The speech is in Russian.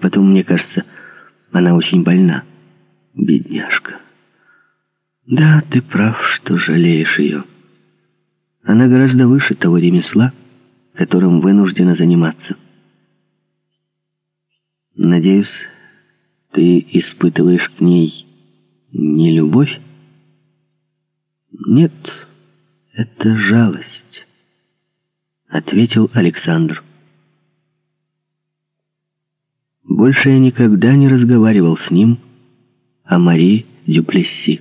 Потом, мне кажется, она очень больна. Бедняжка. Да, ты прав, что жалеешь ее. Она гораздо выше того ремесла, которым вынуждена заниматься. Надеюсь, ты испытываешь к ней не любовь? Нет, это жалость, ответил Александр. Больше я никогда не разговаривал с ним о Мари Дюплесси.